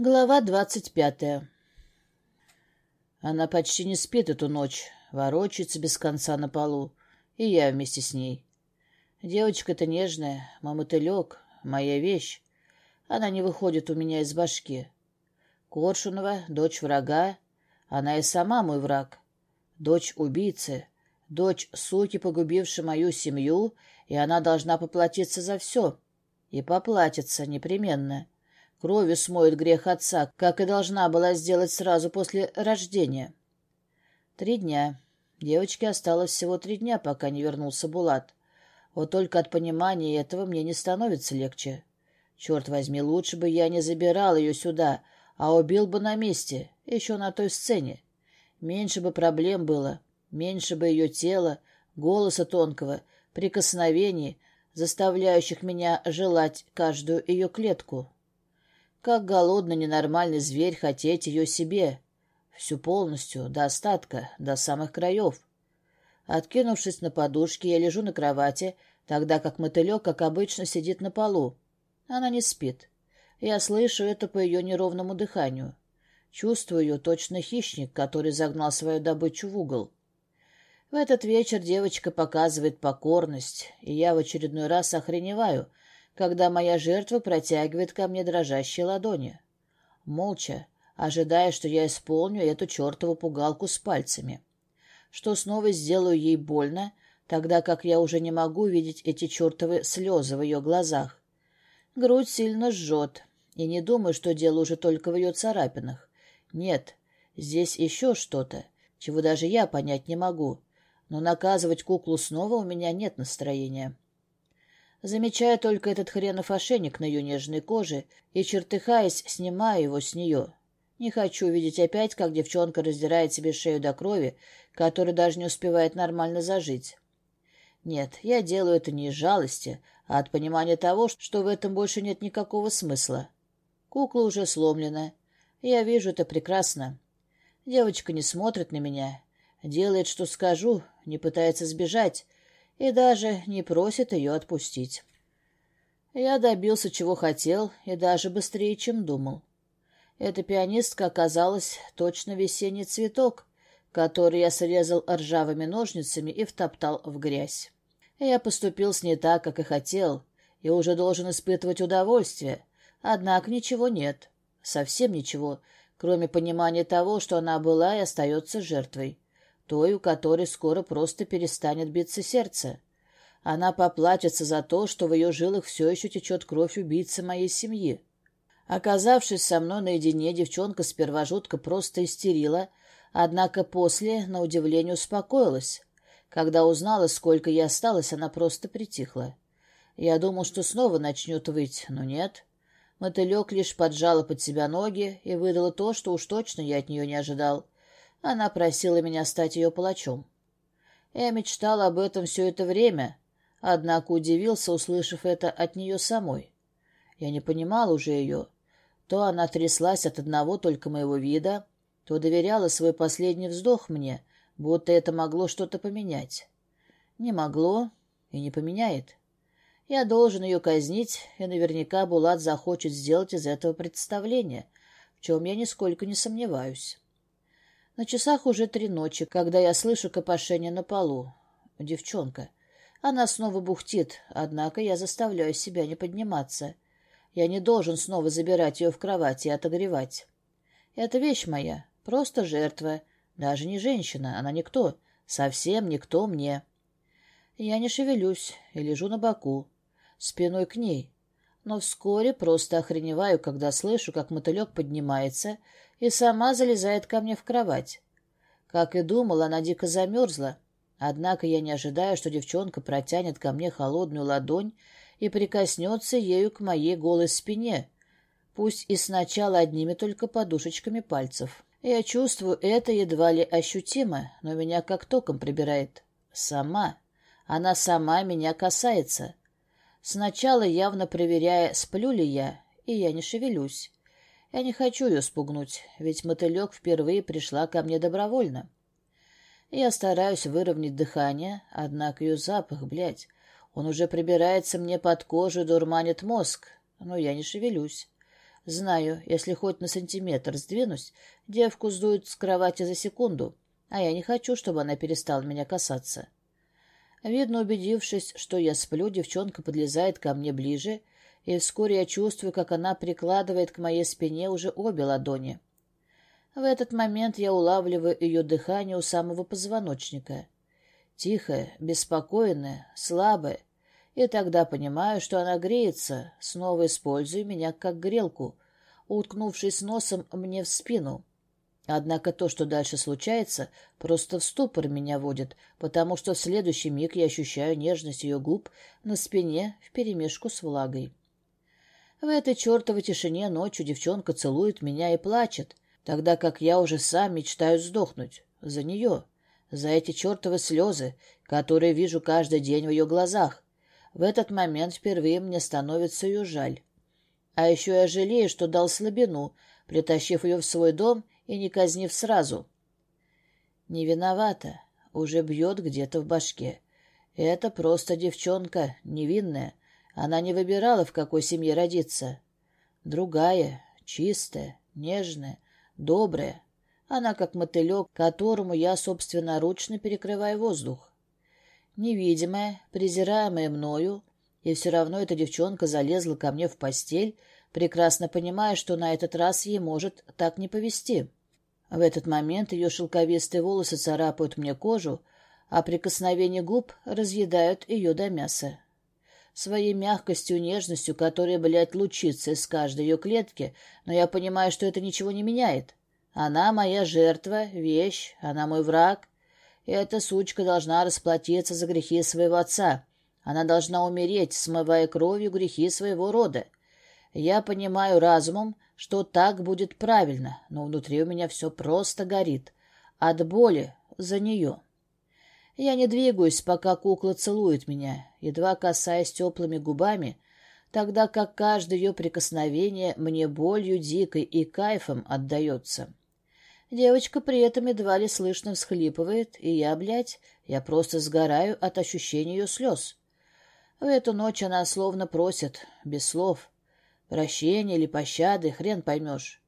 Глава двадцать пятая Она почти не спит эту ночь, ворочается без конца на полу, и я вместе с ней. Девочка-то нежная, мамытылек, моя вещь. Она не выходит у меня из башки. Коршунова, дочь врага, она и сама мой враг. Дочь убийцы, дочь суки, погубившей мою семью, и она должна поплатиться за все. И поплатится непременно. Кровью смоет грех отца, как и должна была сделать сразу после рождения. Три дня. Девочке осталось всего три дня, пока не вернулся Булат. Вот только от понимания этого мне не становится легче. Черт возьми, лучше бы я не забирал ее сюда, а убил бы на месте, еще на той сцене. Меньше бы проблем было, меньше бы ее тела, голоса тонкого, прикосновений, заставляющих меня желать каждую ее клетку. Как голодный ненормальный зверь хотеть ее себе. Всю полностью, до остатка, до самых краев. Откинувшись на подушке, я лежу на кровати, тогда как мотылек, как обычно, сидит на полу. Она не спит. Я слышу это по ее неровному дыханию. Чувствую ее точно хищник, который загнал свою добычу в угол. В этот вечер девочка показывает покорность, и я в очередной раз охреневаю, когда моя жертва протягивает ко мне дрожащие ладони. Молча, ожидая, что я исполню эту чертову пугалку с пальцами. Что снова сделаю ей больно, тогда как я уже не могу видеть эти чертовы слезы в ее глазах. Грудь сильно жжет, и не думаю, что дело уже только в ее царапинах. Нет, здесь еще что-то, чего даже я понять не могу. Но наказывать куклу снова у меня нет настроения. Замечаю только этот хренов ошейник на ее нежной коже и, чертыхаясь, снимаю его с нее. Не хочу видеть опять, как девчонка раздирает себе шею до крови, которая даже не успевает нормально зажить. Нет, я делаю это не из жалости, а от понимания того, что в этом больше нет никакого смысла. Кукла уже сломлена. Я вижу это прекрасно. Девочка не смотрит на меня, делает, что скажу, не пытается сбежать, и даже не просит ее отпустить. Я добился, чего хотел, и даже быстрее, чем думал. Эта пианистка оказалась точно весенний цветок, который я срезал ржавыми ножницами и втоптал в грязь. Я поступил с ней так, как и хотел, и уже должен испытывать удовольствие, однако ничего нет, совсем ничего, кроме понимания того, что она была и остается жертвой той, у которой скоро просто перестанет биться сердце. Она поплачется за то, что в ее жилах все еще течет кровь убийцы моей семьи. Оказавшись со мной наедине, девчонка сперва жутко просто истерила, однако после, на удивление, успокоилась. Когда узнала, сколько ей осталось, она просто притихла. Я думал, что снова начнет выть, но нет. Мотылек лишь поджала под себя ноги и выдала то, что уж точно я от нее не ожидал — она просила меня стать ее палачом. Я мечтал об этом все это время, однако удивился, услышав это от нее самой. Я не понимал уже ее. То она тряслась от одного только моего вида, то доверяла свой последний вздох мне, будто это могло что-то поменять. Не могло и не поменяет. Я должен ее казнить, и наверняка Булат захочет сделать из этого представление, в чем я нисколько не сомневаюсь. На часах уже три ночи, когда я слышу копошение на полу. Девчонка. Она снова бухтит, однако я заставляю себя не подниматься. Я не должен снова забирать ее в кровать и отогревать. Это вещь моя, просто жертва. Даже не женщина, она никто, совсем никто мне. Я не шевелюсь и лежу на боку, спиной к ней. Но вскоре просто охреневаю, когда слышу, как мотылек поднимается и сама залезает ко мне в кровать. Как и думал, она дико замерзла. Однако я не ожидаю, что девчонка протянет ко мне холодную ладонь и прикоснется ею к моей голой спине, пусть и сначала одними только подушечками пальцев. Я чувствую это едва ли ощутимо, но меня как током прибирает. Сама. Она сама меня касается. Сначала явно проверяя, сплю ли я, и я не шевелюсь. Я не хочу ее спугнуть, ведь мотылек впервые пришла ко мне добровольно. Я стараюсь выровнять дыхание, однако ее запах, блядь, он уже прибирается мне под кожу дурманит мозг, но я не шевелюсь. Знаю, если хоть на сантиметр сдвинусь, девку сдуют с кровати за секунду, а я не хочу, чтобы она перестала меня касаться. Видно, убедившись, что я сплю, девчонка подлезает ко мне ближе, и вскоре я чувствую, как она прикладывает к моей спине уже обе ладони. В этот момент я улавливаю ее дыхание у самого позвоночника. Тихое, беспокойное, слабое, и тогда понимаю, что она греется, снова используя меня как грелку, уткнувшись носом мне в спину. Однако то, что дальше случается, просто в ступор меня водит, потому что в следующий миг я ощущаю нежность ее губ на спине вперемешку с влагой. В этой чертовой тишине ночью девчонка целует меня и плачет, тогда как я уже сам мечтаю сдохнуть. За нее. За эти чертовы слезы, которые вижу каждый день в ее глазах. В этот момент впервые мне становится ее жаль. А еще я жалею, что дал слабину, притащив ее в свой дом и не казнив сразу. Не виновата, уже бьет где-то в башке. Это просто девчонка, невинная. Она не выбирала, в какой семье родиться. Другая, чистая, нежная, добрая. Она как мотылек, которому я собственноручно перекрываю воздух невидимая, презираемая мною, и все равно эта девчонка залезла ко мне в постель, прекрасно понимая, что на этот раз ей может так не повести. В этот момент ее шелковистые волосы царапают мне кожу, а прикосновения губ разъедают ее до мяса. Своей мягкостью и нежностью, которая, блядь, лучится из каждой ее клетки, но я понимаю, что это ничего не меняет. Она моя жертва, вещь, она мой враг, эта сучка должна расплатиться за грехи своего отца. Она должна умереть, смывая кровью грехи своего рода. Я понимаю разумом, что так будет правильно, но внутри у меня все просто горит. От боли за нее. Я не двигаюсь, пока кукла целует меня, едва касаясь теплыми губами, тогда как каждое ее прикосновение мне болью дикой и кайфом отдается. Девочка при этом едва ли слышно всхлипывает, и я, блядь, я просто сгораю от ощущения ее слез. В эту ночь она словно просит, без слов. Прощения или пощады, хрен поймешь.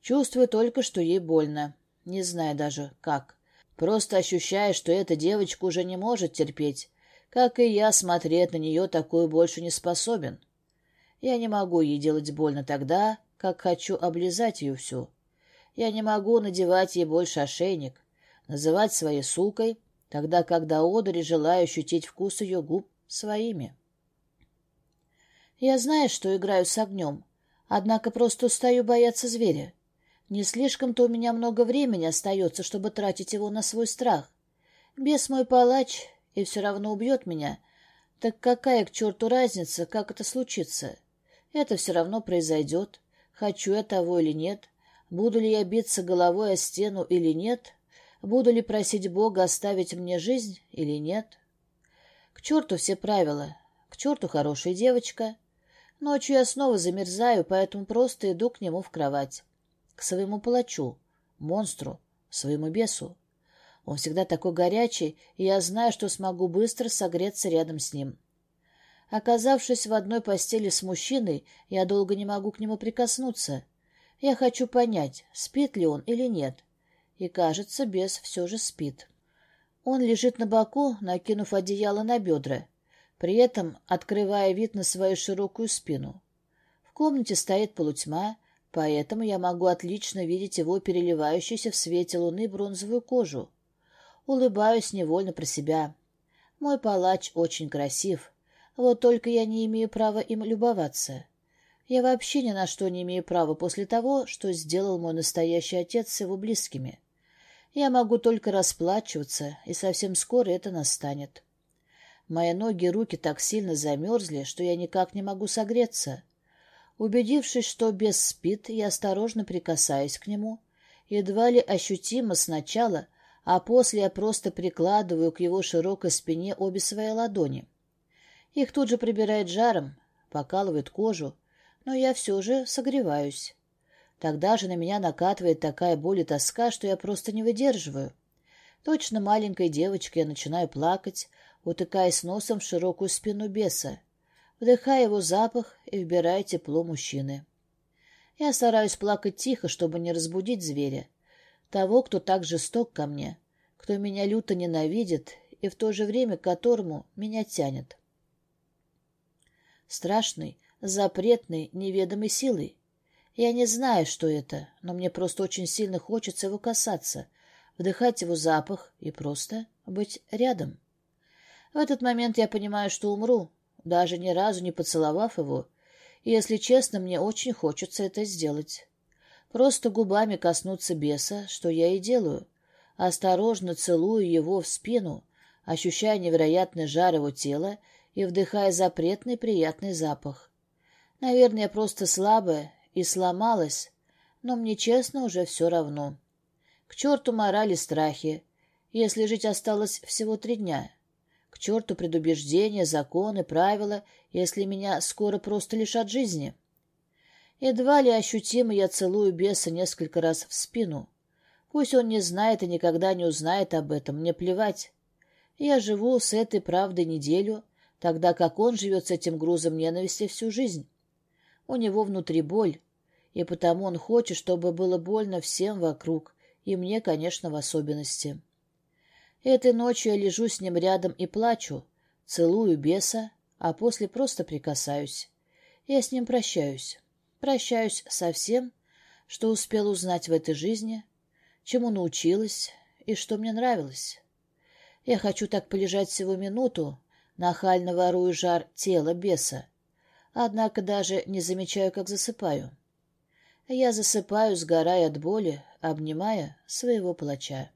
Чувствую только, что ей больно. Не знаю даже, как. Просто ощущаю, что эта девочка уже не может терпеть. Как и я, смотреть на нее такую больше не способен. Я не могу ей делать больно тогда, как хочу облизать ее всю. Я не могу надевать ей больше ошейник, называть своей сукой, тогда когда одури желаю ощутить вкус ее губ своими. Я знаю, что играю с огнем, однако просто устаю бояться зверя. Не слишком-то у меня много времени остается, чтобы тратить его на свой страх. Бес мой палач и все равно убьет меня. Так какая к черту разница, как это случится? Это все равно произойдет, хочу я того или нет. Буду ли я биться головой о стену или нет? Буду ли просить Бога оставить мне жизнь или нет? К черту все правила. К черту хорошая девочка. Ночью я снова замерзаю, поэтому просто иду к нему в кровать. К своему палачу, монстру, своему бесу. Он всегда такой горячий, и я знаю, что смогу быстро согреться рядом с ним. Оказавшись в одной постели с мужчиной, я долго не могу к нему прикоснуться — я хочу понять, спит ли он или нет. И, кажется, бес все же спит. Он лежит на боку, накинув одеяло на бедра, при этом открывая вид на свою широкую спину. В комнате стоит полутьма, поэтому я могу отлично видеть его переливающуюся в свете луны бронзовую кожу. Улыбаюсь невольно про себя. Мой палач очень красив, вот только я не имею права им любоваться. Я вообще ни на что не имею права после того, что сделал мой настоящий отец с его близкими. Я могу только расплачиваться, и совсем скоро это настанет. Мои ноги и руки так сильно замерзли, что я никак не могу согреться. Убедившись, что бес спит, я осторожно прикасаюсь к нему, едва ли ощутимо сначала, а после я просто прикладываю к его широкой спине обе свои ладони. Их тут же прибирает жаром, покалывает кожу, но я все же согреваюсь. Тогда же на меня накатывает такая боль и тоска, что я просто не выдерживаю. Точно маленькой девочкой я начинаю плакать, утыкаясь носом в широкую спину беса, вдыхая его запах и вбирая тепло мужчины. Я стараюсь плакать тихо, чтобы не разбудить зверя. Того, кто так жесток ко мне, кто меня люто ненавидит и в то же время которому меня тянет. Страшный, запретный, неведомой силой. Я не знаю, что это, но мне просто очень сильно хочется его касаться, вдыхать его запах и просто быть рядом. В этот момент я понимаю, что умру, даже ни разу не поцеловав его, если честно, мне очень хочется это сделать. Просто губами коснуться беса, что я и делаю. Осторожно целую его в спину, ощущая невероятный жар его тела и вдыхая запретный приятный запах. Наверное, я просто слабая и сломалась, но мне честно уже все равно. К черту морали страхи, если жить осталось всего три дня. К черту предубеждения, законы, правила, если меня скоро просто лишат жизни. Едва ли ощутимо я целую беса несколько раз в спину. Пусть он не знает и никогда не узнает об этом, мне плевать. Я живу с этой правдой неделю, тогда как он живет с этим грузом ненависти всю жизнь. У него внутри боль, и потому он хочет, чтобы было больно всем вокруг, и мне, конечно, в особенности. Этой ночью я лежу с ним рядом и плачу, целую беса, а после просто прикасаюсь. Я с ним прощаюсь. Прощаюсь со всем, что успел узнать в этой жизни, чему научилась и что мне нравилось. Я хочу так полежать всего минуту, нахально ворую жар тела беса, однако даже не замечаю, как засыпаю. Я засыпаю, сгорая от боли, обнимая своего плача.